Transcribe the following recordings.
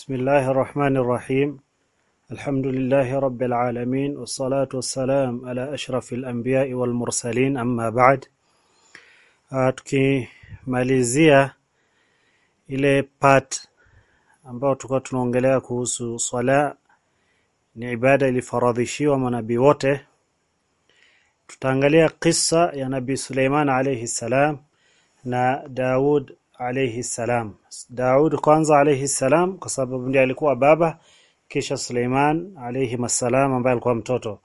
بسم الله الرحمن الرحيم. الحمد لله رب العالمين والصلاة والسلام على أشرف الأنبياء والمرسلين أما بعد. تكي ماليزيا إلى بات أم باتوكا تنونجليا كوسو صلاة نعبادة لفرضيشي ومنبيوته تتنجليا قصة يا نبي سليمان عليه السلام نا داود alayhi salam. Daud kwanza alayhi salam kwa sababu ndiye alikuwa baba kisha Suleiman alayhi salam ambaye alikuwa mtoto.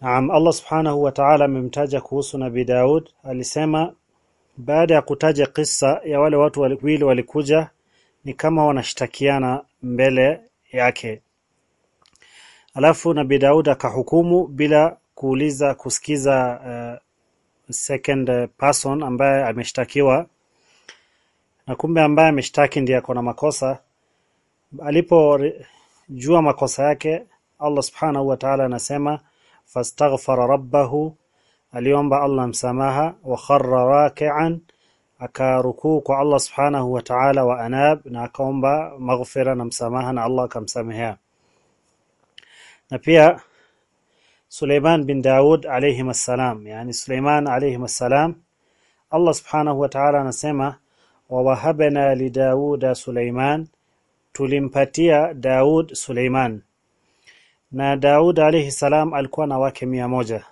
Naam Allah subhanahu wa ta'ala amemtaja kuhusu nabii Daud. Alisema baada ya kutaja kisa ya wale watu wawili walikuja ni kama wanashtakiana mbele yake. Alafu nabii Daud akahukumu bila kuuliza kusikiza uh, second person ambaye ameshtakiwa na kumbe ambaye ameshtaki ndiye ako na makosa. Alipojua makosa yake Allah subhanahu wa ta'ala anasema fastaghfara rabbahu aliomba Allah msamaha wa kharra raki'an akarukuu kwa Allah subhanahu wa ta'ala wa anab na akaomba maghfira na msamaha na Allah akamsamehea. Na pia Suleiman bin Daud alayhi salam yani Suleiman alayhi salam Allah subhanahu wa ta'ala anasema wa wahabna li Dauda Suleiman tulimpatia Daud Suleiman na Daud alayhi salam alikuwa na wake mia moja.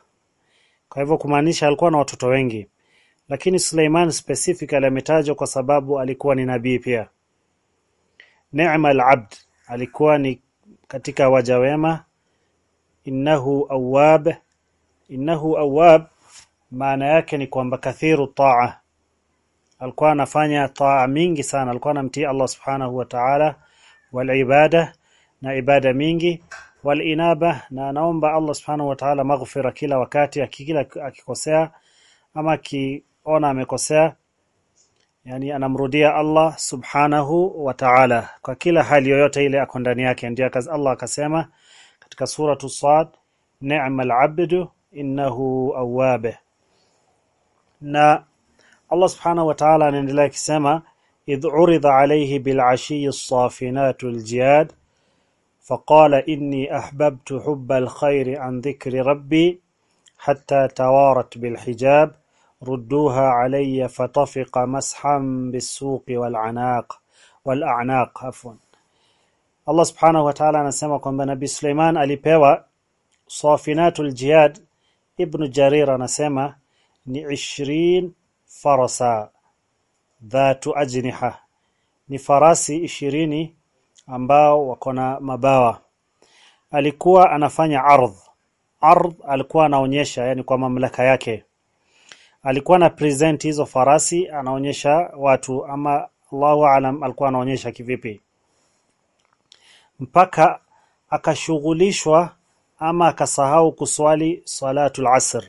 Kwa hivyo kumaanisha alikuwa na watoto wengi. Lakini Suleiman specifically ametajwa kwa sababu alikuwa ni nabii pia. Ni'ma al-abd alikuwa ni katika waja wema. Innahu awwab innahu awwab maana yake ni kwamba kathiru taa alikuwa anafanya taa mingi sana. Alikuwa anamtii Allah subhanahu wa ta'ala wal ibada na ibada mingi wal inaba na anaomba Allah subhanahu wa ta'ala maghfira kila wakati akikila akikosea ama akiona amekosea. Yani anamrudia Allah subhanahu wa ta'ala. Kwa kila hali yoyote ile ako ndani yake ndio Allah akasema katika suratu Sad ni'mal 'abdu innahu awwab na Allah subhanahu wa ta'ala anaendelea akisema idh urida alayhi bil 'ashiyyi as-safinatu al-jiyad فقال إني أحببت حب الخير عن ذكر ربي حتى توارت بالحجاب ردوها علي فطفق مسحا بالسوق والعناق والأعناق عفوا Allah subhanahu wa ta'ala anasema kwamba Nabii Suleiman alipewa Safinatul Jihad Ibn Jarir anasema ni 20 farasa dhatu ajniha. Ni farasi ishirini ambao wako na mabawa. Alikuwa anafanya ardh. Ardh alikuwa anaonyesha yani kwa mamlaka yake. Alikuwa na present hizo farasi anaonyesha watu ama Allahu alam alikuwa anaonyesha kivipi. Mpaka akashughulishwa ama akasahau kuswali salatul asr.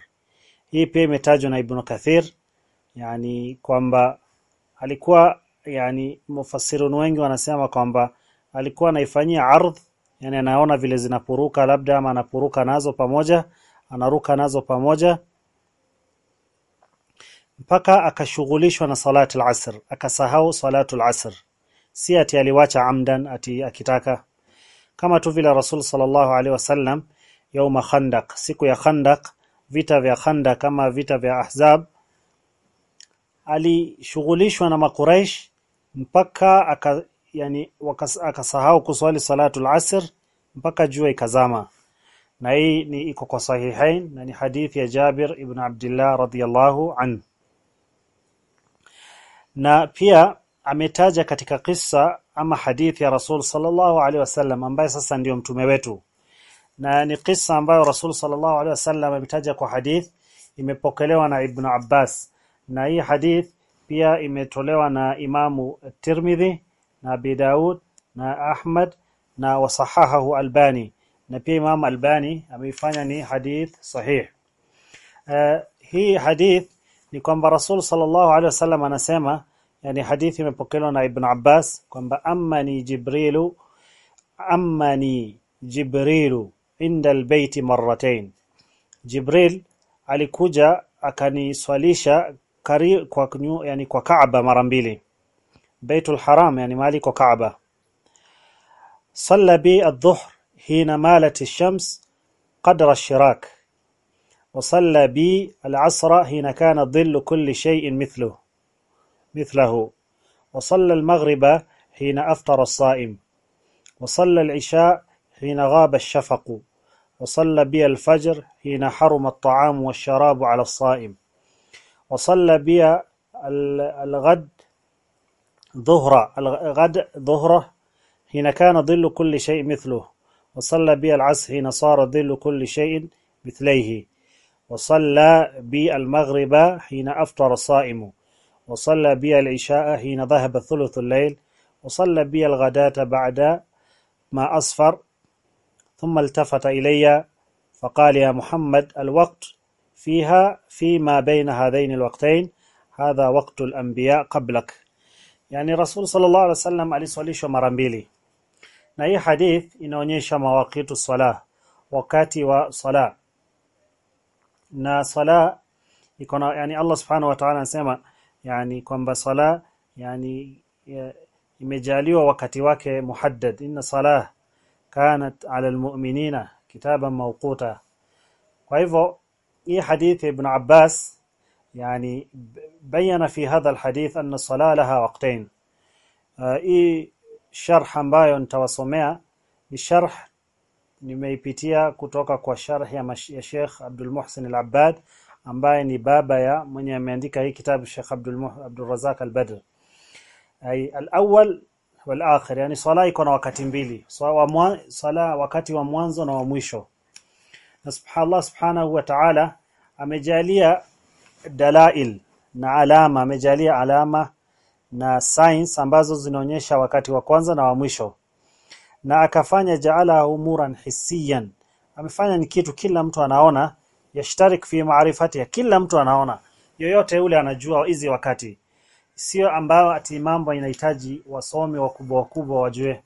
Hii pia imetajwa na Ibn Kathir yani kwamba alikuwa yani mufassirun wengi wanasema kwamba alikuwa anaifanyia ardh yani anaona vile zinapuruka labda ama anapuruka nazo pamoja anaruka nazo pamoja mpaka akashughulishwa na salatul asr akasahau salatu al-asr. si ati aliwacha amdan ati akitaka kama tu vile Rasul sallallahu alaihi wasallam yauma Khandaq siku ya Khandaq vita vya Khandaq kama vita vya Ahzab alishughulishwa na makuraish mpaka aka, yani akasahau kuswali salatul asr mpaka jua ikazama. Na hii ni iko kwa sahihain na ni hadithi ya Jabir ibn Abdullah radhiyallahu an na pia ametaja katika kisa ama hadithi ya Rasul sallallahu alaihi wasallam ambaye sasa ndiyo mtume wetu. Na ni kisa ambayo Rasul sallallahu alaihi wasallam ametaja kwa hadith imepokelewa na Ibn Abbas na hii hadith pia imetolewa na Imamu Tirmidhi na Abi Daud na Ahmad na wasahahahu Albani. Na pia Imam Albani ameifanya ni hadith sahih. Uh, hii hadith ni kwamba Rasul sallallahu alaihi wasallam anasema yani hadithi imepokelewa na Ibn Abbas kwamba amani Jibrilu amani Jibrilu inda albayti marratain Jibril alikuja akaniswalisha kwa yani kwa Kaaba mara mbili Baitul Haram صلى بي الظهر حين مالت الشمس قدر الشراك. وصلى بي العصر حين كان ظل كل شيء مثله مثله. وصلى المغرب حين أفطر الصائم. وصلى العشاء حين غاب الشفق. وصلى بي الفجر حين حرم الطعام والشراب على الصائم. وصلى بي الغد ظهر الغد ظهرة حين كان ظل كل شيء مثله وصلى بي العصر حين صار ظل كل شيء مثليه وصلى بي المغرب حين أفطر الصائم وصلى بي العشاء حين ذهب ثلث الليل وصلى بي الغداة بعد ما أصفر ثم التفت إلي فقال يا محمد الوقت فيها فيما بين هذين الوقتين hadha waqtu al-anbiya qablak yani rasul sallallahu alaihi wasallam aliswalishwa mara mbili na hii hadith inaonyesha mawaqitu sala wakati wa sala na sala iko na yani Allah subhanahu wa ta'ala anasema yani kwamba sala yani ya, imejaliwa wakati wake muhaddad inna salah kanat ala almu'minina kitaban mawquta kwa hivyo hii hadithi ibn Abbas يعني بين في هذا الحديث أن الصلاة لها وقتين hii sharh ambayo nitawasomea ni sharh nimeipitia kutoka kwa sharh ya, ya Sheikh Abdul Muhsin Al-Abbad ambaye ni baba ya mwenye ameandika hii kitabu Sheikh Abdul Abdul Razak Al-Badr ay al-awwal wal-akhir yani sala iko na wakati mbili sala wakati wa mwanzo na wa mwisho na subhanallah subhanahu wa ta'ala amejalia dalail na alama amejalia alama na signs ambazo zinaonyesha wakati wa kwanza na wa mwisho. Na akafanya jaala umuran hissiyan. Amefanya ni kitu kila mtu anaona yashtarik fi maarifati kila mtu anaona. Yoyote ule anajua hizi wakati. Sio ambao ati mambo inahitaji wasomi wakubwa wakubwa wajue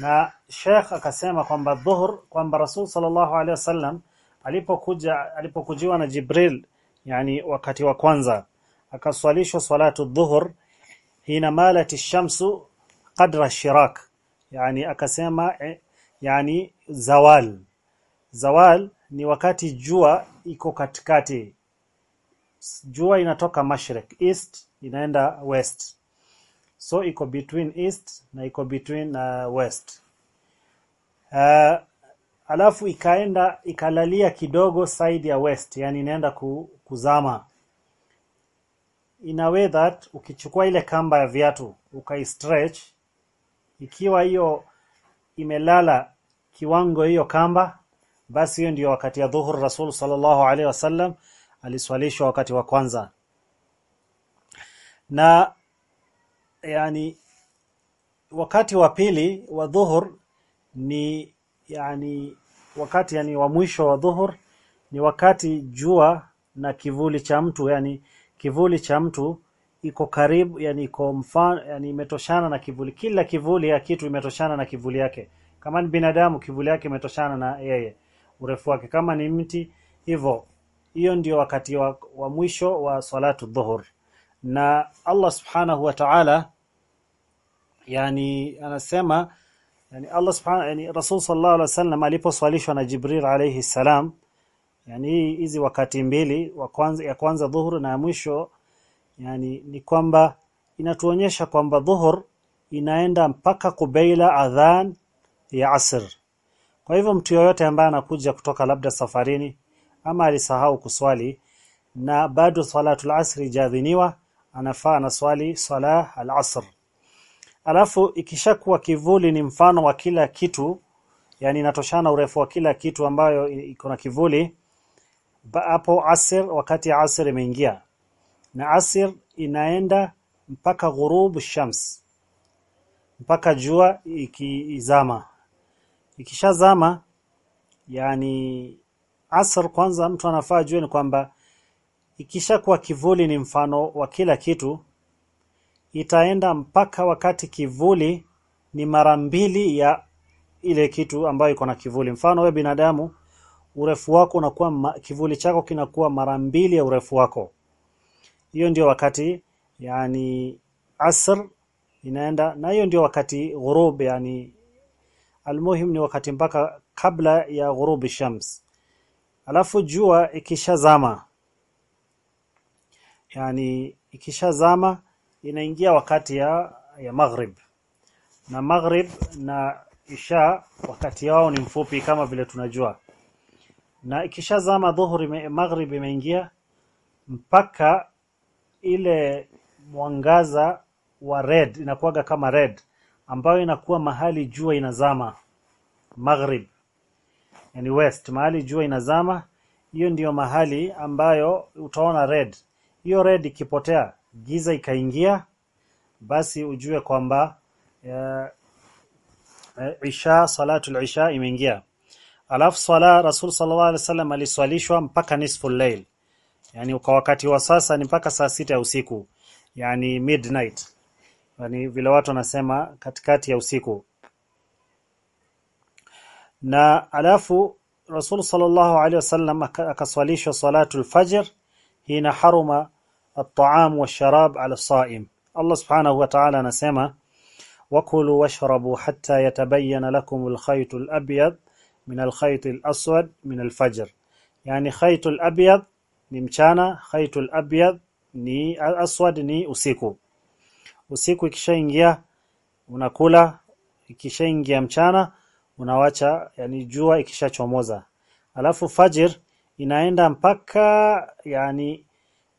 na Sheikh akasema kwamba dhuhur kwamba Rasul sallallahu alaihi wasallam alipokuja alipokujiwa na Jibril yani wakati wa kwanza akaswalishwa salatu dhuhur hina malati shamsu qadra shirak yani akasema eh, yani zawal. Zawal ni wakati jua iko katikati. Jua inatoka mashrik east inaenda west so iko between east na iko between uh, west. Uh, alafu ikaenda ikalalia kidogo side ya west yani inaenda ku, kuzama. In a way that ukichukua ile kamba ya viatu ukaistretch ikiwa hiyo imelala kiwango hiyo kamba basi hiyo ndio wakati ya dhuhur rasul sallallahu alaihi wasallam aliswalishwa wakati wa kwanza. Na yani wakati wa pili wa dhuhur ni yani wakati yani wa mwisho wa dhuhur ni wakati jua na kivuli cha mtu yani kivuli cha mtu iko karibu yani iko mfano yani imetoshana na kivuli. Kila kivuli ya kitu imetoshana na kivuli yake. Kama ni binadamu kivuli yake imetoshana na yeye urefu wake. Kama ni mti hivyo hiyo ndio wakati wa, wa mwisho wa salatu dhuhur na Allah subhanahu wa ta'ala yani anasema yani Allah subhanahu yani Rasul sallallahu alaihi wasallam aliposwalishwa na Jibril alayhi salam yani hizi wakati mbili wa kwanza ya kwanza dhuhur na ya mwisho yani ni kwamba inatuonyesha kwamba dhuhur inaenda mpaka kubeila adhan ya asr. Kwa hivyo mtu yoyote ambaye anakuja kutoka labda safarini ama alisahau kuswali na bado salatul asri jadhiniwa anafaa na swali sala al-asr. Alafu ikishakuwa kivuli ni mfano wa kila kitu yani inatoshana urefu wa kila kitu ambayo iko na kivuli hapo asr wakati asr imeingia. Na asr inaenda mpaka ghurub shams mpaka jua ikizama. Ikishazama yani asr kwanza mtu anafaa jua ni kwamba ikishakuwa kivuli ni mfano wa kila kitu itaenda mpaka wakati kivuli ni mara mbili ya ile kitu ambayo iko na kivuli. Mfano we binadamu urefu wako unakuwa kivuli chako kinakuwa mara mbili ya urefu wako. Hiyo ndio wakati yani asr inaenda na hiyo ndio wakati ghurub yani almuhim ni wakati mpaka kabla ya ghurubi shams. Alafu jua ikishazama yani ikishazama inaingia wakati ya ya maghrib. Na maghrib na isha wakati yao ni mfupi kama vile tunajua. Na ikishazama dhuhuri maghrib imeingia mpaka ile mwangaza wa red inakuwaga kama red ambayo inakuwa mahali jua inazama. Maghrib. Yani west mahali jua inazama hiyo ndiyo mahali ambayo utaona red hiyo red ikipotea giza ikaingia basi ujue kwamba uh, isha salatul isha imeingia. Alafu sala rasul sallallahu alaihi wasallam aliswalishwa mpaka nisfu layl. Yani kwa wakati wa sasa ni mpaka saa sita ya usiku. Yani midnight. Yani vile watu wanasema katikati ya usiku. Na alafu rasul sallallahu alaihi wasallam akaswalishwa salatul fajr حين حرم الطعام والشراب على الصائم. الله سبحانه وتعالى نسمى وكلوا واشربوا حتى يتبين لكم الخيط الأبيض من الخيط الأسود من الفجر. يعني خيط الأبيض نمشانا خيط الأبيض ni aswad ni usiku. Usiku ikishaingia unakula ikishaingia mchana unawacha yani jua ikishachomoza. Alafu fajir inaenda mpaka yani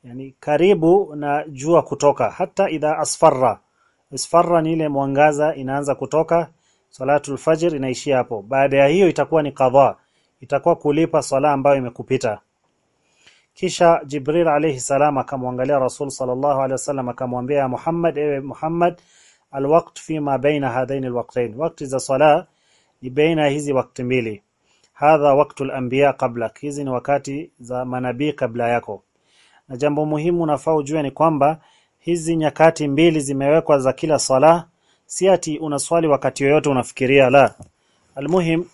yani karibu na jua kutoka. Hata idha asfarra. Asfarra ni ile mwangaza inaanza kutoka salatul fajr inaishia hapo. Baada ya hiyo itakuwa ni qadha. Itakuwa kulipa sala ambayo imekupita. Kisha Jibril alayhi salam akamwangalia Rasul sallallahu alayhi wasallam akamwambia Muhammad ewe Muhammad alwaqt fi ma baina hadain alwaqtain wakati za sala ni baina hizi wakati mbili hadha waqtul anbiya qabla hizi ni wakati za manabii kabla yako. Na jambo muhimu nafaa ujue ni kwamba hizi nyakati mbili zimewekwa za kila sala si ati unaswali wakati yoyote unafikiria la. Almuhim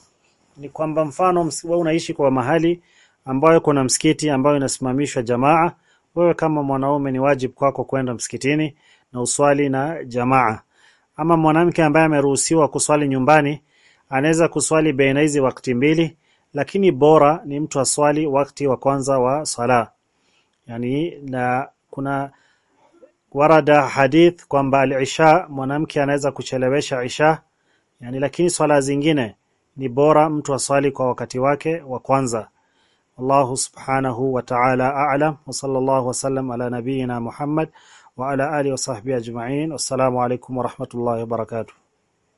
ni kwamba mfano wewe unaishi kwa mahali ambayo kuna msikiti ambayo inasimamishwa jamaa. Wewe kama mwanaume ni wajibu kwako kwenda msikitini na uswali na jamaa. Ama mwanamke ambaye ameruhusiwa kuswali nyumbani Anaweza kuswali baina hizi wakati mbili, lakini bora ni mtu aswali wakati wa kwanza wa sala. Yani, na kuna warada hadith kwamba al-isha, mwanamke anaweza kuchelewesha isha yani, lakini swala zingine ni bora mtu aswali kwa wakati wake wa kwanza. Allahu subhanahu wa ta'ala a'lam, wa sallallahu wasallam ala nabiyyina Muhammad wa ala alihi wa sahbihi ajma'in. Wassalamu alaykum wa rahmatullahi wa barakatuh.